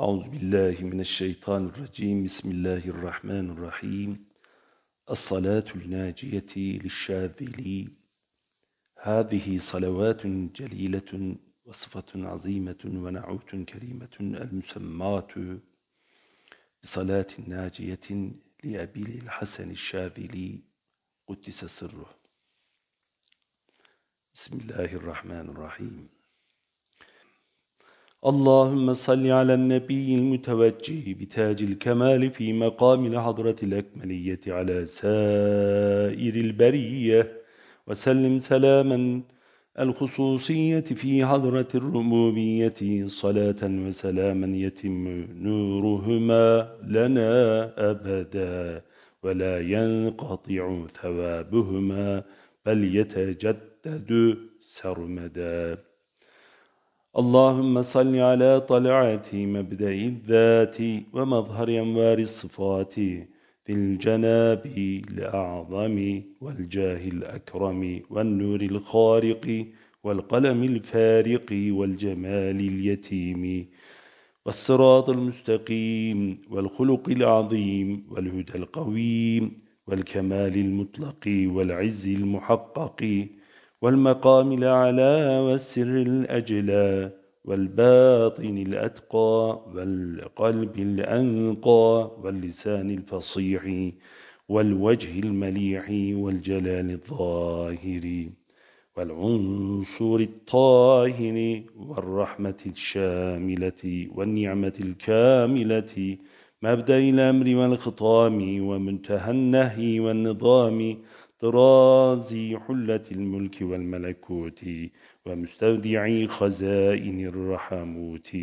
أعوذ بالله من الشيطان الرجيم. بسم الله الرحمن الرحيم. الصلاة الناجية للشاذلي هذه صلوات جليلة وصفة عظيمة ونعوت كريمة المسمات بصلاة ناجية لأبي الحسن الشاذلي. قدس سره. بسم الله الرحمن الرحيم. اللهم صل على النبي المتوجه بتاج الكمال في مقام الحضرة الأكملية على سائر البرية وسلم سلاما الخصوصية في حضرة الربوبية صلاة وسلاما يتم نورهما لنا أبدا ولا ينقطع ثوابهما بل يتجدد سرمدا. اللهم صل على طلعة مبدأ الذات ومظهر أنوار الصفات في الجناب الأعظم والجاه الأكرم والنور الخارق والقلم الفارق والجمال اليتيم والصراط المستقيم والخلق العظيم والهدى القويم والكمال المطلق والعز المحقق والمقام الأعلى والسر الأجلى والباطن الأتقى والقلب الأنقى واللسان الفصيح والوجه المليح والجلال الظاهر والعنصر الطاهر والرحمة الشاملة والنعمة الكاملة مبدأ الأمر والخطام ومنتهى النهي والنظام طراز حلة الملك والملكوت ومستودع خزائن الرحموت.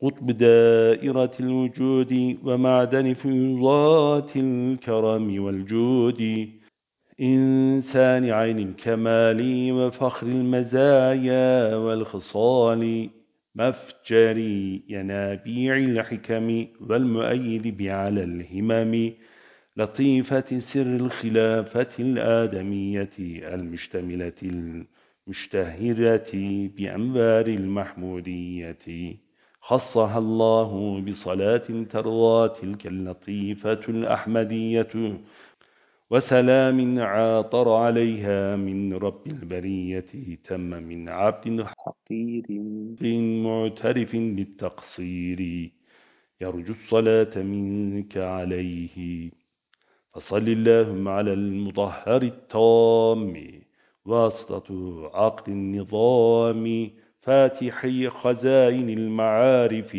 قطب دائرة الوجود ومعدن فيضات الكرم والجود. إنسان عين الكمال وفخر المزايا والخصال. مفجر ينابيع الحكم والمؤيد بعلى الهمم. لطيفة سر الخلافة الآدمية المشتملة المشتهرة بأنوار المحمودية. خصها الله بصلاة ترضى تلك اللطيفة الأحمدية وسلام عاطر عليها من رب البرية. تم من عبد حقير معترف بالتقصير. يرجو الصلاة منك عليه. فصل اللهم على المطهر التام واسطة عقد النظام فاتحي خزائن المعارف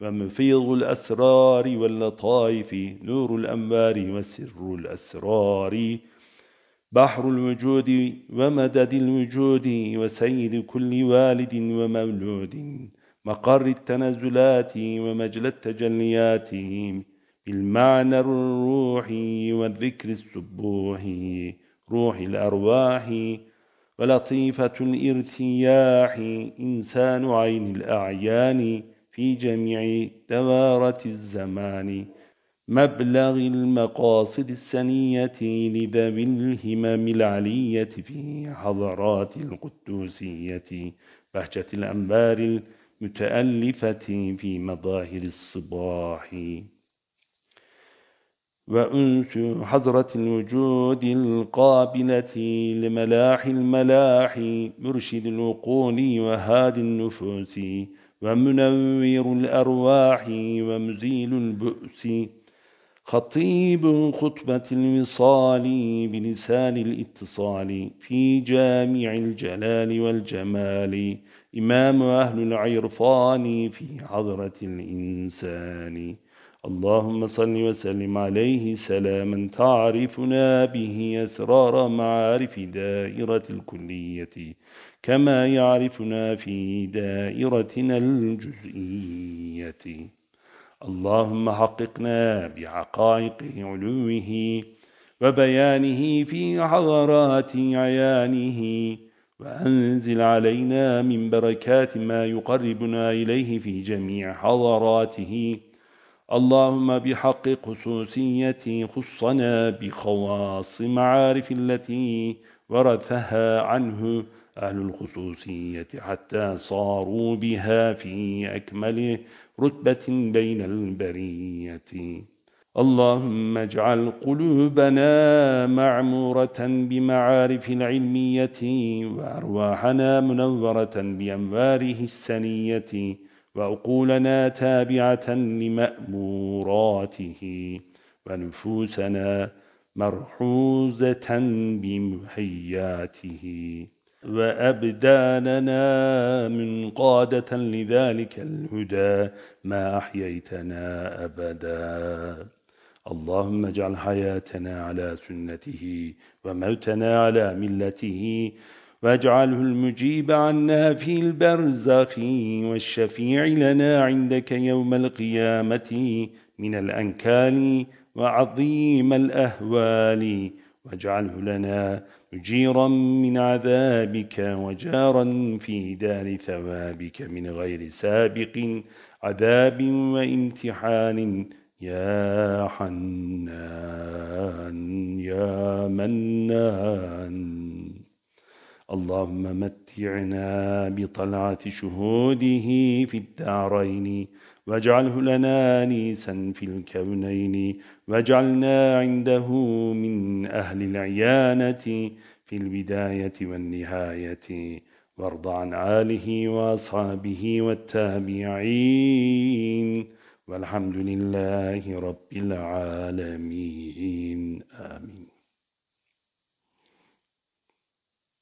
ومفيض الأسرار واللطائف نور الأنوار وسر الأسرار. بحر الوجود ومدد الوجود وسيد كل والد ومولود مقر التنزلات ومجل التجليات. بالمعنى الروحي والذكر السبوحي روح الأرواح ولطيفة الإرتياح إنسان عين الأعيان في جميع دوارة الزمان. مبلغ المقاصد السنية لذوي الهمم العلية في حضرات القدوسية بهجة الأنبار المتألفة في مظاهر الصباح. وأنس حضرة الوجود القابلة لملاح الملاح مرشد العقول وهادي النفوس ومنور الأرواح ومزيل البؤس. خطيب خطبة الوصال بلسان الإتصال في جامع الجلال والجمال. إمام أهل العرفان في حضرة الإنسان. اللهم صل وسلم عليه سلاما تعرفنا به أسرار معارف دائرة الكلية كما يعرفنا في دائرتنا الجزئية. اللهم حققنا بعقائق علوه وبيانه في حضرات عيانه وأنزل علينا من بركات ما يقربنا إليه في جميع حضراته اللهم بحق خصوصية خصنا بخواص معارف التي ورثها عنه أهل الخصوصية حتى صاروا بها في أكمل رتبة بين البرية. اللهم اجعل قلوبنا معمورة بمعارف العلمية وأرواحنا منورة بأنواره السنية. وعقولنا تابعة لمأموراته ونفوسنا مرحوزة بمحياته وأبداننا من قادة لذلك الهدى ما أحييتنا أبدا. اللهم اجعل حياتنا على سنته وموتنا على ملته واجعله المجيب عنا في البرزخ والشفيع لنا عندك يوم القيامة من الأنكال وعظيم الأهوال. واجعله لنا مجيرا من عذابك وجارا في دار ثوابك من غير سابق عذاب وامتحان. يا حنان يا منان. اللهم متعنا بطلعة شهوده في الدارين واجعله لنا نيسا في الكونين واجعلنا عنده من أهل العيانة في البداية والنهاية. وارض عن آله وأصحابه والتابعين. والحمد لله رب العالمين. آمين.